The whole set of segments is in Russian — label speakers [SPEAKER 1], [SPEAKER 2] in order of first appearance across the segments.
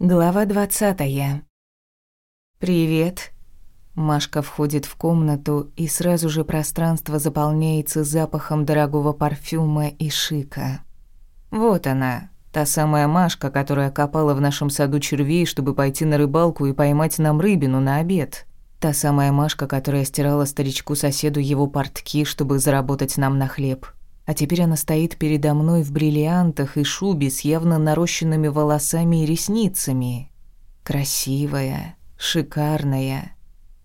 [SPEAKER 1] Глава двадцатая. «Привет». Машка входит в комнату, и сразу же пространство заполняется запахом дорогого парфюма и шика. Вот она, та самая Машка, которая копала в нашем саду червей, чтобы пойти на рыбалку и поймать нам рыбину на обед. Та самая Машка, которая стирала старичку-соседу его портки, чтобы заработать нам на хлеб. А теперь она стоит передо мной в бриллиантах и шубе с явно нарощенными волосами и ресницами. Красивая, шикарная.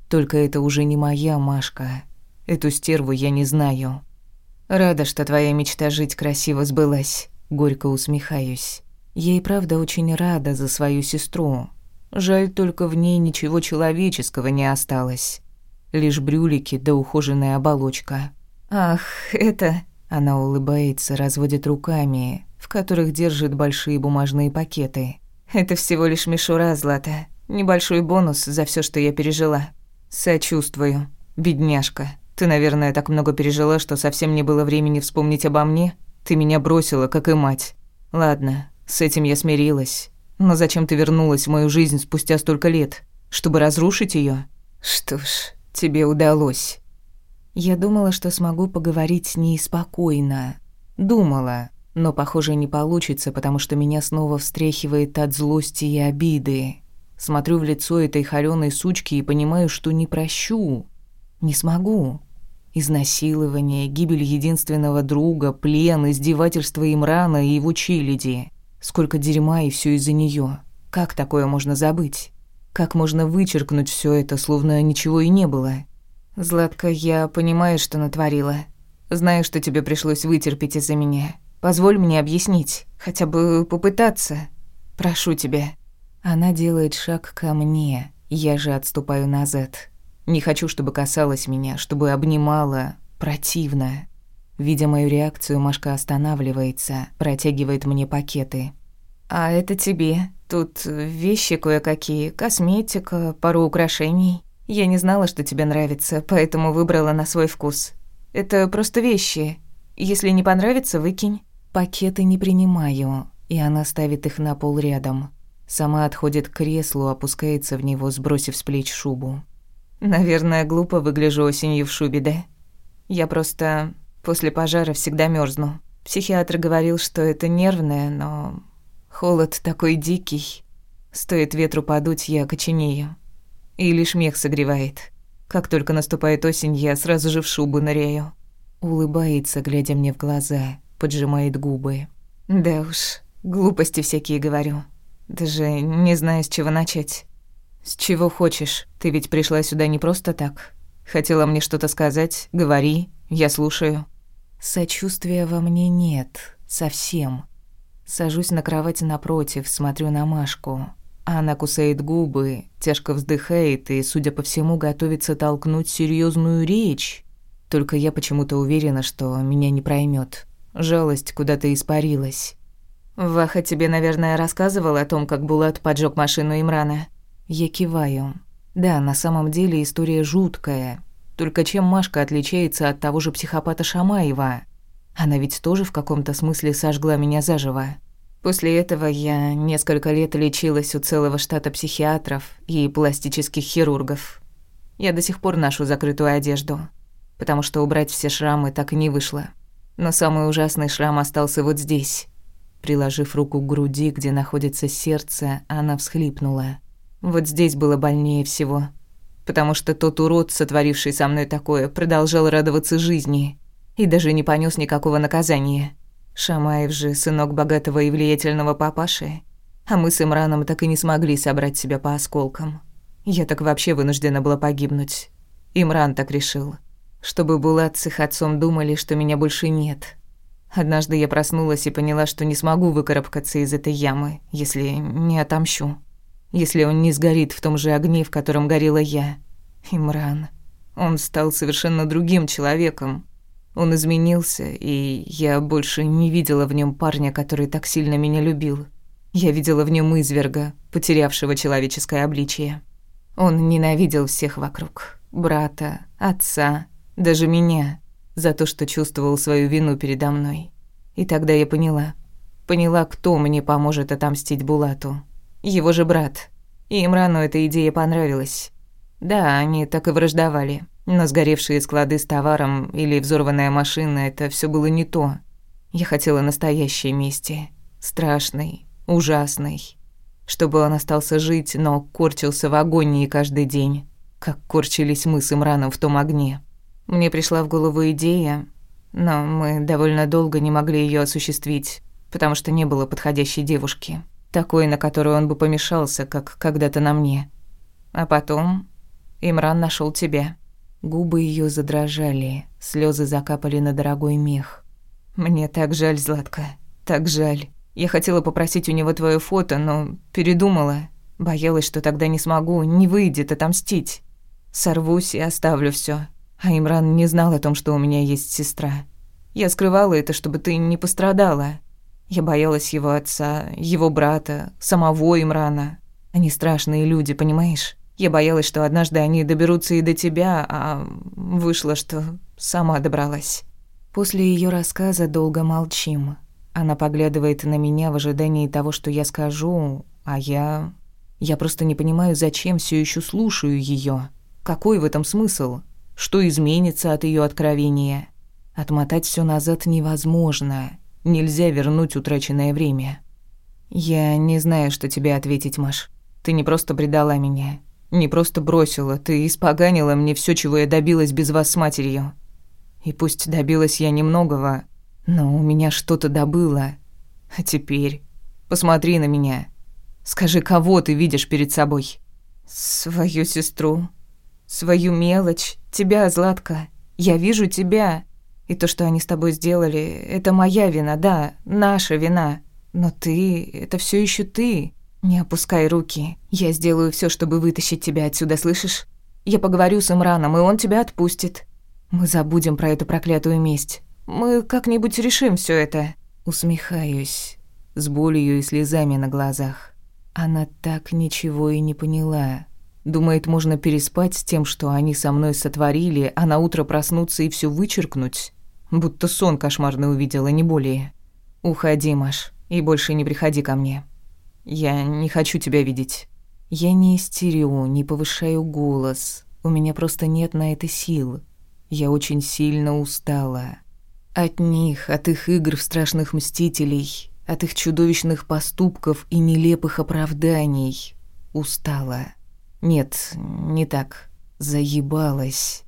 [SPEAKER 1] Только это уже не моя Машка. Эту стерву я не знаю. Рада, что твоя мечта жить красиво сбылась. Горько усмехаюсь. Я и правда очень рада за свою сестру. Жаль, только в ней ничего человеческого не осталось. Лишь брюлики да ухоженная оболочка. Ах, это... Она улыбается, разводит руками, в которых держит большие бумажные пакеты. Это всего лишь мишура, Злата. Небольшой бонус за все, что я пережила. Сочувствую, бедняжка. Ты, наверное, так много пережила, что совсем не было времени вспомнить обо мне. Ты меня бросила, как и мать. Ладно, с этим я смирилась. Но зачем ты вернулась в мою жизнь спустя столько лет? Чтобы разрушить ее? Что ж, тебе удалось. Я думала, что смогу поговорить с ней спокойно. Думала, но, похоже, не получится, потому что меня снова встряхивает от злости и обиды. Смотрю в лицо этой холёной сучки и понимаю, что не прощу. Не смогу. Изнасилование, гибель единственного друга, плен, издевательство Имрана и его челяди. Сколько дерьма и все из-за нее. Как такое можно забыть? Как можно вычеркнуть все это, словно ничего и не было? «Златка, я понимаю, что натворила. Знаю, что тебе пришлось вытерпеть из-за меня. Позволь мне объяснить, хотя бы попытаться. Прошу тебя». Она делает шаг ко мне, я же отступаю назад. Не хочу, чтобы касалась меня, чтобы обнимала. Противно. Видя мою реакцию, Машка останавливается, протягивает мне пакеты. «А это тебе. Тут вещи кое-какие, косметика, пару украшений». Я не знала, что тебе нравится, поэтому выбрала на свой вкус. Это просто вещи. Если не понравится, выкинь. Пакеты не принимаю, и она ставит их на пол рядом. Сама отходит к креслу, опускается в него, сбросив с плеч шубу. Наверное, глупо выгляжу осенью в шубе, да? Я просто после пожара всегда мерзну. Психиатр говорил, что это нервное, но холод такой дикий. Стоит ветру подуть, я коченею. И лишь мех согревает. Как только наступает осень, я сразу же в шубу ныряю. Улыбается, глядя мне в глаза, поджимает губы. Да уж, глупости всякие говорю. Даже не знаю, с чего начать. С чего хочешь? Ты ведь пришла сюда не просто так. Хотела мне что-то сказать? Говори, я слушаю. Сочувствия во мне нет, совсем. Сажусь на кровать напротив, смотрю на Машку. Она кусает губы, тяжко вздыхает и, судя по всему, готовится толкнуть серьезную речь. Только я почему-то уверена, что меня не проймет. Жалость куда-то испарилась. «Ваха тебе, наверное, рассказывал о том, как Булат поджег машину Имрана?» Я киваю. Да, на самом деле история жуткая. Только чем Машка отличается от того же психопата Шамаева? Она ведь тоже в каком-то смысле сожгла меня заживо. После этого я несколько лет лечилась у целого штата психиатров и пластических хирургов. Я до сих пор ношу закрытую одежду, потому что убрать все шрамы так и не вышло. Но самый ужасный шрам остался вот здесь. Приложив руку к груди, где находится сердце, она всхлипнула. Вот здесь было больнее всего, потому что тот урод, сотворивший со мной такое, продолжал радоваться жизни и даже не понес никакого наказания. Шамаев же сынок богатого и влиятельного папаши, а мы с Имраном так и не смогли собрать себя по осколкам. Я так вообще вынуждена была погибнуть. Имран так решил. Чтобы Булат с их отцом думали, что меня больше нет. Однажды я проснулась и поняла, что не смогу выкарабкаться из этой ямы, если не отомщу. Если он не сгорит в том же огне, в котором горела я. Имран. Он стал совершенно другим человеком. Он изменился, и я больше не видела в нем парня, который так сильно меня любил. Я видела в нем изверга, потерявшего человеческое обличие. Он ненавидел всех вокруг. Брата, отца, даже меня, за то, что чувствовал свою вину передо мной. И тогда я поняла. Поняла, кто мне поможет отомстить Булату. его же брат. И Имрану эта идея понравилась. Да, они так и враждовали. Но сгоревшие склады с товаром или взорванная машина – это все было не то. Я хотела настоящей мести. Страшной, ужасной. Чтобы он остался жить, но корчился в агонии каждый день. Как корчились мы с Имраном в том огне. Мне пришла в голову идея, но мы довольно долго не могли ее осуществить, потому что не было подходящей девушки. Такой, на которую он бы помешался, как когда-то на мне. А потом Имран нашел тебя. Губы ее задрожали, слезы закапали на дорогой мех. Мне так жаль, Златка, так жаль. Я хотела попросить у него твое фото, но передумала. Боялась, что тогда не смогу, не выйдет отомстить. Сорвусь и оставлю все. А Имран не знал о том, что у меня есть сестра. Я скрывала это, чтобы ты не пострадала. Я боялась его отца, его брата, самого Имрана. Они страшные люди, понимаешь? Я боялась, что однажды они доберутся и до тебя, а вышло, что сама добралась. После ее рассказа долго молчим. Она поглядывает на меня в ожидании того, что я скажу, а я... Я просто не понимаю, зачем все еще слушаю ее. Какой в этом смысл? Что изменится от ее откровения? Отмотать все назад невозможно. Нельзя вернуть утраченное время. Я не знаю, что тебе ответить, Маш. Ты не просто предала меня. Не просто бросила, ты испоганила мне все, чего я добилась без вас с матерью. И пусть добилась я немногого, но у меня что-то добыло. А теперь посмотри на меня. Скажи, кого ты видишь перед собой? Свою сестру, свою мелочь, тебя, Златка. Я вижу тебя. И то, что они с тобой сделали, это моя вина, да, наша вина. Но ты это все еще ты. «Не опускай руки. Я сделаю все, чтобы вытащить тебя отсюда, слышишь? Я поговорю с Имраном, и он тебя отпустит. Мы забудем про эту проклятую месть. Мы как-нибудь решим все это». Усмехаюсь, с болью и слезами на глазах. Она так ничего и не поняла. Думает, можно переспать с тем, что они со мной сотворили, а на утро проснуться и все вычеркнуть. Будто сон кошмарный увидела, не более. «Уходи, Маш, и больше не приходи ко мне». Я не хочу тебя видеть. Я не истерю, не повышаю голос. У меня просто нет на это сил. Я очень сильно устала. От них, от их игр в страшных мстителей, от их чудовищных поступков и нелепых оправданий. Устала. Нет, не так. Заебалась.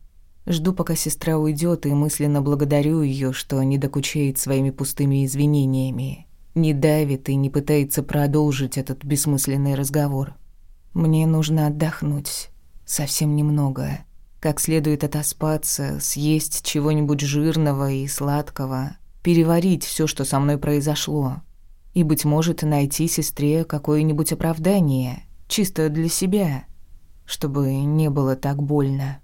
[SPEAKER 1] Жду, пока сестра уйдет, и мысленно благодарю ее, что не докучает своими пустыми извинениями не давит и не пытается продолжить этот бессмысленный разговор. Мне нужно отдохнуть. Совсем немного. Как следует отоспаться, съесть чего-нибудь жирного и сладкого, переварить все, что со мной произошло. И, быть может, найти сестре какое-нибудь оправдание, чисто для себя, чтобы не было так больно.